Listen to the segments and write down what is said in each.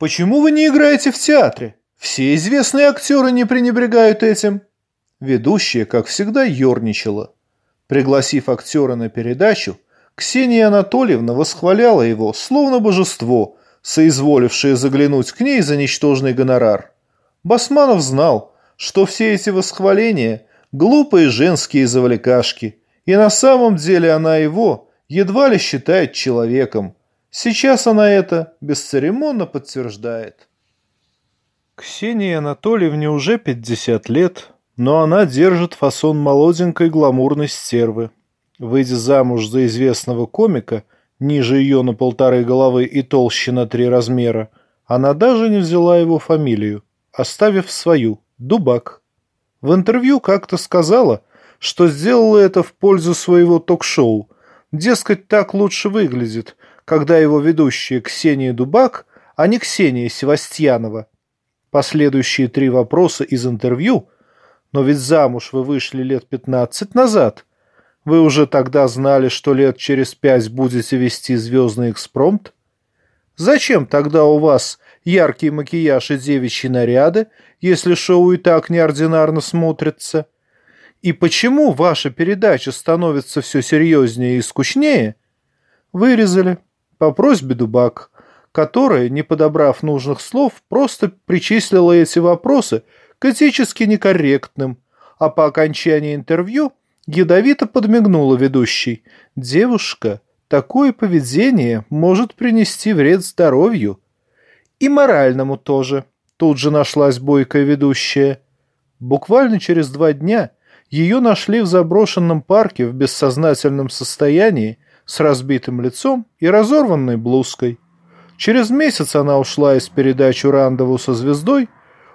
Почему вы не играете в театре? Все известные актеры не пренебрегают этим». Ведущая, как всегда, ерничала. Пригласив актера на передачу, Ксения Анатольевна восхваляла его, словно божество, соизволившее заглянуть к ней за ничтожный гонорар. Басманов знал, что все эти восхваления – глупые женские завлекашки, и на самом деле она его едва ли считает человеком. Сейчас она это бесцеремонно подтверждает. Ксении Анатольевне уже 50 лет, но она держит фасон молоденькой гламурной стервы. Выйдя замуж за известного комика, ниже ее на полторы головы и толще на три размера, она даже не взяла его фамилию, оставив свою – Дубак. В интервью как-то сказала, что сделала это в пользу своего ток-шоу. Дескать, так лучше выглядит, когда его ведущая Ксения Дубак, а не Ксения Севастьянова. Последующие три вопроса из интервью – но ведь замуж вы вышли лет пятнадцать назад. Вы уже тогда знали, что лет через пять будете вести звездный экспромт? Зачем тогда у вас яркий макияж и девичьи наряды, если шоу и так неординарно смотрится? И почему ваша передача становится все серьезнее и скучнее? Вырезали. По просьбе Дубак, которая, не подобрав нужных слов, просто причислила эти вопросы – к этически некорректным, а по окончании интервью ядовито подмигнула ведущей. «Девушка, такое поведение может принести вред здоровью. И моральному тоже», — тут же нашлась бойкая ведущая. Буквально через два дня ее нашли в заброшенном парке в бессознательном состоянии с разбитым лицом и разорванной блузкой. Через месяц она ушла из передачи «Рандову со звездой»,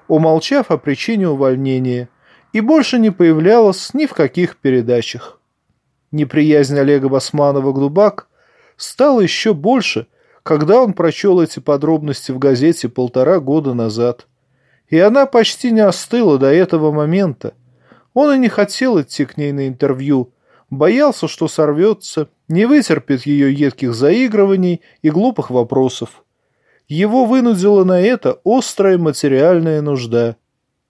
умолчав о причине увольнения, и больше не появлялась ни в каких передачах. Неприязнь Олега Басманова к Дубак стала еще больше, когда он прочел эти подробности в газете полтора года назад. И она почти не остыла до этого момента. Он и не хотел идти к ней на интервью, боялся, что сорвется, не вытерпит ее едких заигрываний и глупых вопросов. Его вынудила на это острая материальная нужда.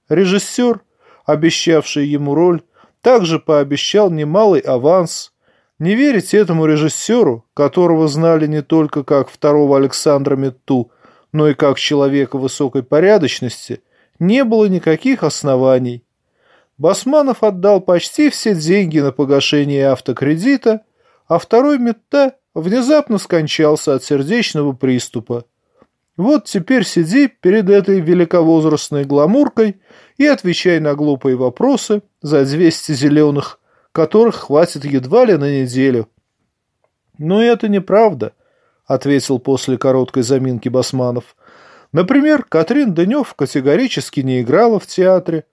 Режиссер, обещавший ему роль, также пообещал немалый аванс. Не верить этому режиссеру, которого знали не только как второго Александра Метту, но и как человека высокой порядочности, не было никаких оснований. Басманов отдал почти все деньги на погашение автокредита, а второй Метта внезапно скончался от сердечного приступа. Вот теперь сиди перед этой великовозрастной гламуркой и отвечай на глупые вопросы за 200 зеленых, которых хватит едва ли на неделю. «Но это неправда», — ответил после короткой заминки Басманов. «Например, Катрин Дынев категорически не играла в театре,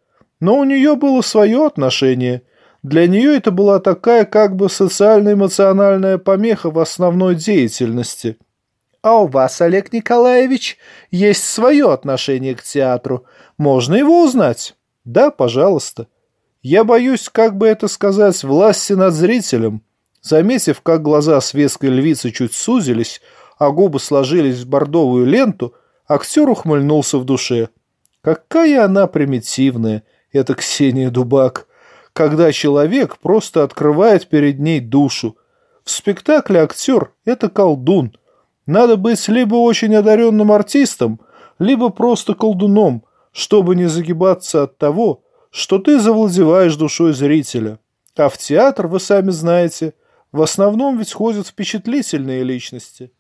но у нее было свое отношение. Для нее это была такая как бы социально-эмоциональная помеха в основной деятельности». А у вас, Олег Николаевич, есть свое отношение к театру. Можно его узнать? Да, пожалуйста. Я боюсь, как бы это сказать, власти над зрителем. Заметив, как глаза светской львицы чуть сузились, а губы сложились в бордовую ленту, актер ухмыльнулся в душе. Какая она примитивная, эта Ксения Дубак, когда человек просто открывает перед ней душу. В спектакле актер – это колдун – надо быть либо очень одаренным артистом, либо просто колдуном, чтобы не загибаться от того, что ты завладеваешь душой зрителя. А в театр, вы сами знаете, в основном ведь ходят впечатлительные личности.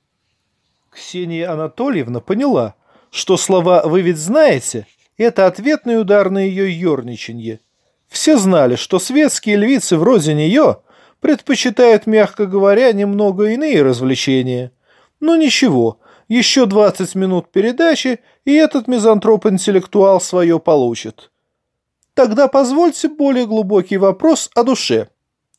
Ксения Анатольевна поняла, что слова «вы ведь знаете» – это ответный удар на ее ерничанье. Все знали, что светские львицы вроде нее предпочитают, мягко говоря, немного иные развлечения – ну ничего, еще 20 минут передачи, и этот мизантроп-интеллектуал свое получит. Тогда позвольте более глубокий вопрос о душе.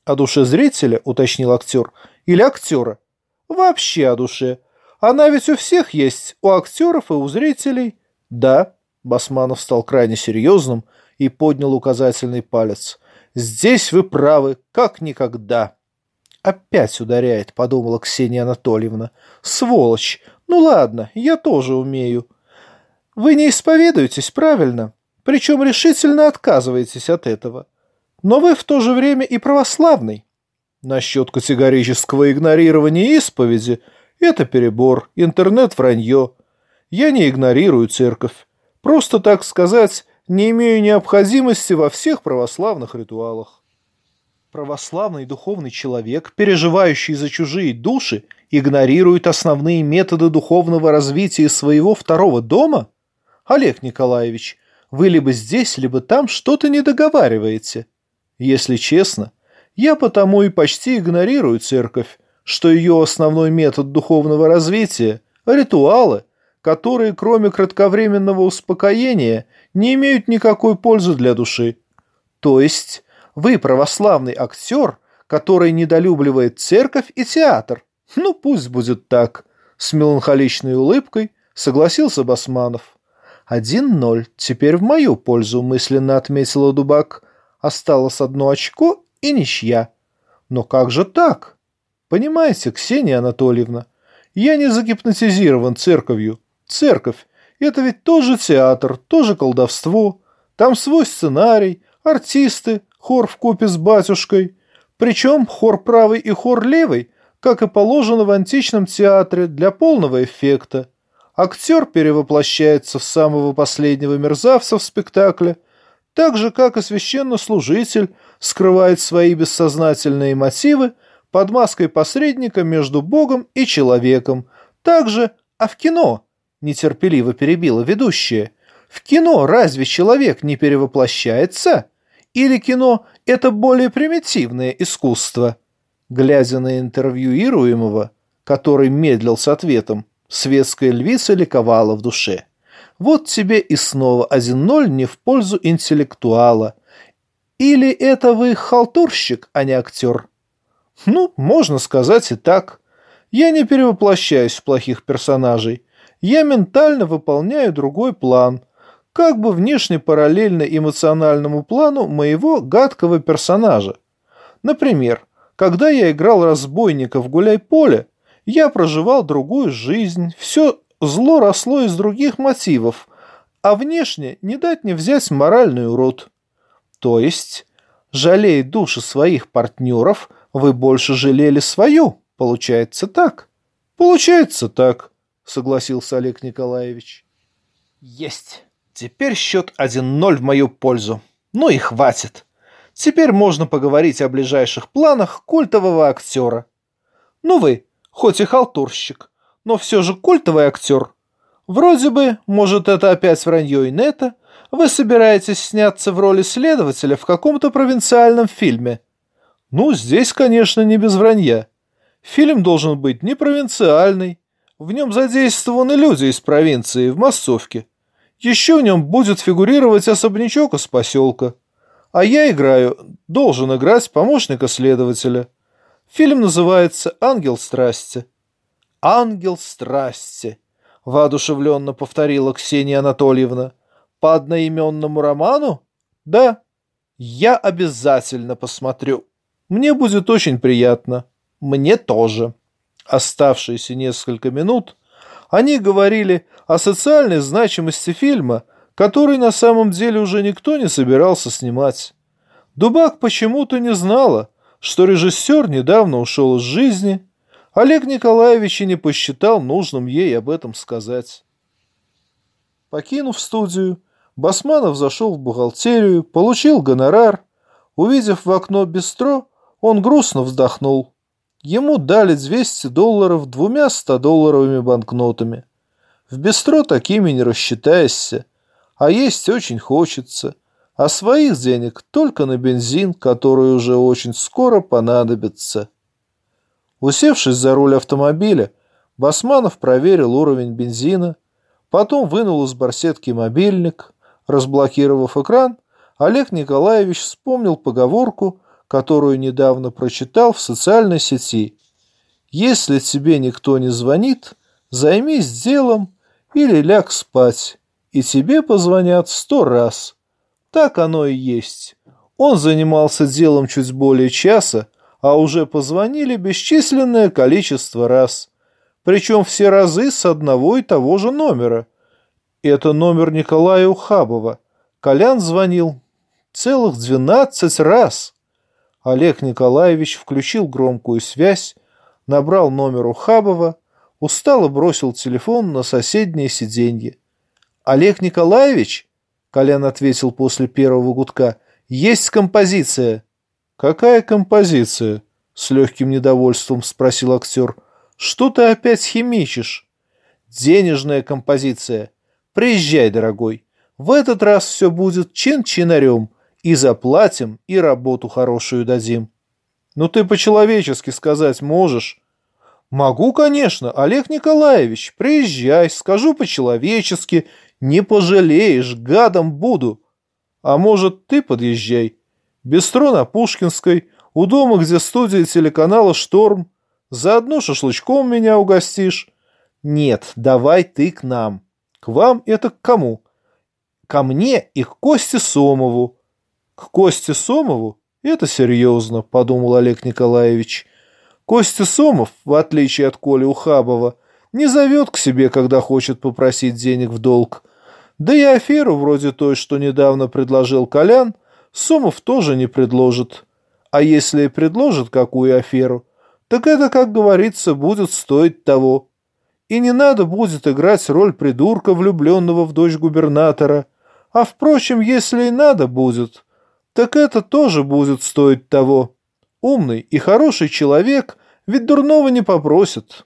О душе зрителя, уточнил актер, или актера? Вообще о душе. Она ведь у всех есть, у актеров и у зрителей. Да, Басманов стал крайне серьезным и поднял указательный палец. Здесь вы правы, как никогда. «Опять ударяет», — подумала Ксения Анатольевна. «Сволочь! Ну ладно, я тоже умею. Вы не исповедуетесь правильно, причем решительно отказываетесь от этого. Но вы в то же время и православный. Насчет категорического игнорирования исповеди – это перебор, интернет-вранье. Я не игнорирую церковь. Просто, так сказать, не имею необходимости во всех православных ритуалах. Православный духовный человек, переживающий за чужие души, игнорирует основные методы духовного развития своего второго дома? Олег Николаевич, вы либо здесь, либо там что-то не договариваете. Если честно, я потому и почти игнорирую церковь, что ее основной метод духовного развития – ритуалы, которые, кроме кратковременного успокоения, не имеют никакой пользы для души. То есть вы православный актер, который недолюбливает церковь и театр. Ну, пусть будет так. С меланхоличной улыбкой согласился Басманов. «Один ноль. Теперь в мою пользу», — мысленно отметила Дубак. «Осталось одно очко и ничья». «Но как же так?» «Понимаете, Ксения Анатольевна, я не загипнотизирован церковью. Церковь — это ведь тоже театр, тоже колдовство. Там свой сценарий, артисты, хор в купе с батюшкой. Причем хор правый и хор левый, как и положено в античном театре, для полного эффекта. Актер перевоплощается в самого последнего мерзавца в спектакле, так же, как и священнослужитель скрывает свои бессознательные мотивы под маской посредника между Богом и человеком. Так же, а в кино, нетерпеливо перебила ведущая, в кино разве человек не перевоплощается? Или кино – это более примитивное искусство? Глядя на интервьюируемого, который медлил с ответом, Светская львица ликовала в душе. Вот тебе и снова один ноль не в пользу интеллектуала. Или это вы халтурщик, а не актер? Ну, можно сказать и так. Я не перевоплощаюсь в плохих персонажей. Я ментально выполняю другой план, как бы внешне параллельно эмоциональному плану моего гадкого персонажа. Например, когда я играл разбойника в гуляй-поле, я проживал другую жизнь, все зло росло из других мотивов, а внешне не дать не взять моральный урод. То есть, жалея души своих партнеров, вы больше жалели свою, получается так? Получается так, согласился Олег Николаевич. Есть. Теперь счет 1-0 в мою пользу. Ну и хватит. Теперь можно поговорить о ближайших планах культового актера. Ну вы, хоть и халтурщик, но все же культовый актер. Вроде бы, может, это опять вранье инета, вы собираетесь сняться в роли следователя в каком-то провинциальном фильме. Ну, здесь, конечно, не без вранья. Фильм должен быть не провинциальный. В нем задействованы люди из провинции в массовке. Еще в нем будет фигурировать особнячок из поселка. А я играю, должен играть помощника следователя. Фильм называется «Ангел страсти». «Ангел страсти», — воодушевленно повторила Ксения Анатольевна. «По одноименному роману?» «Да». «Я обязательно посмотрю. Мне будет очень приятно. Мне тоже». Оставшиеся несколько минут они говорили о социальной значимости фильма, который на самом деле уже никто не собирался снимать. Дубак почему-то не знала, что режиссер недавно ушел из жизни, Олег Николаевич и не посчитал нужным ей об этом сказать. Покинув студию, Басманов зашел в бухгалтерию, получил гонорар. Увидев в окно бистро, он грустно вздохнул. Ему дали 200 долларов двумя 100-долларовыми банкнотами. В бистро такими не рассчитаешься, а есть очень хочется – а своих денег только на бензин, который уже очень скоро понадобится. Усевшись за руль автомобиля, Басманов проверил уровень бензина, потом вынул из барсетки мобильник. Разблокировав экран, Олег Николаевич вспомнил поговорку, которую недавно прочитал в социальной сети. «Если тебе никто не звонит, займись делом или ляг спать, и тебе позвонят сто раз». Так оно и есть. Он занимался делом чуть более часа, а уже позвонили бесчисленное количество раз. Причем все разы с одного и того же номера. Это номер Николая Ухабова. Колян звонил целых двенадцать раз. Олег Николаевич включил громкую связь, набрал номер Ухабова, устало бросил телефон на соседнее сиденье. «Олег Николаевич?» — Колян ответил после первого гудка. «Есть композиция». «Какая композиция?» — с легким недовольством спросил актер. «Что ты опять химичишь?» «Денежная композиция. Приезжай, дорогой. В этот раз все будет чин-чинарем. И заплатим, и работу хорошую дадим. Ну ты по-человечески сказать можешь? Могу, конечно, Олег Николаевич. Приезжай, скажу по-человечески. Не пожалеешь, гадом буду. А может, ты подъезжай. Бестро на Пушкинской, у дома, где студия телеканала «Шторм». Заодно шашлычком меня угостишь. Нет, давай ты к нам. К вам это к кому? Ко мне и к Косте Сомову. К Косте Сомову? Это серьезно, подумал Олег Николаевич. Костя Сомов, в отличие от Коли Ухабова, не зовет к себе, когда хочет попросить денег в долг. Да и аферу вроде той, что недавно предложил Колян, Сомов тоже не предложит. А если и предложит какую аферу, так это, как говорится, будет стоить того. И не надо будет играть роль придурка, влюбленного в дочь губернатора. А впрочем, если и надо будет, так это тоже будет стоить того. Умный и хороший человек ведь дурного не попросит.